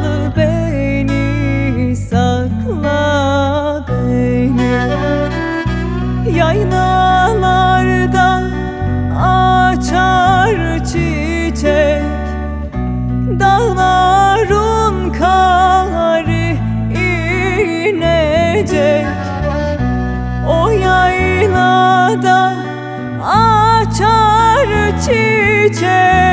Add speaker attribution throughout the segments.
Speaker 1: Al beni sakla beni. Yaylalarda açar çiçek Dağların kari inecek. O yaylada açar çiçek.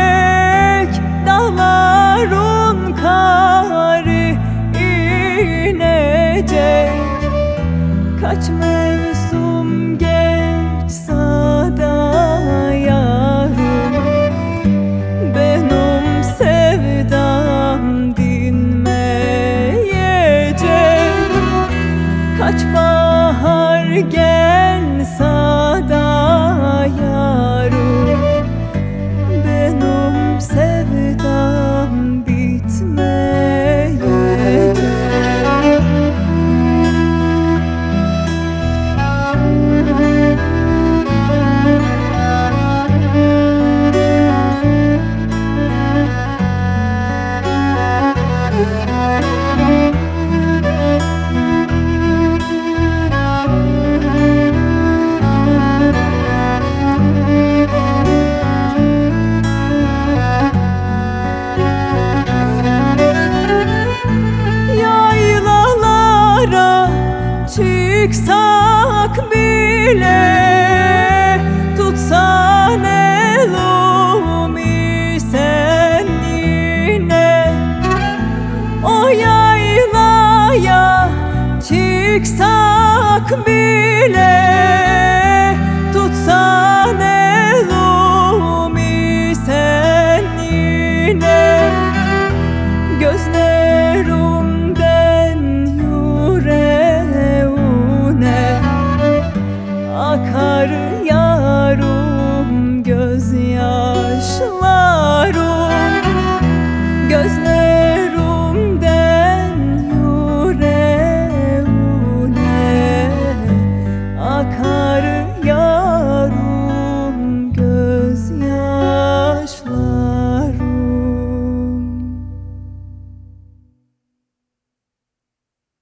Speaker 1: kaçmış çıksak bile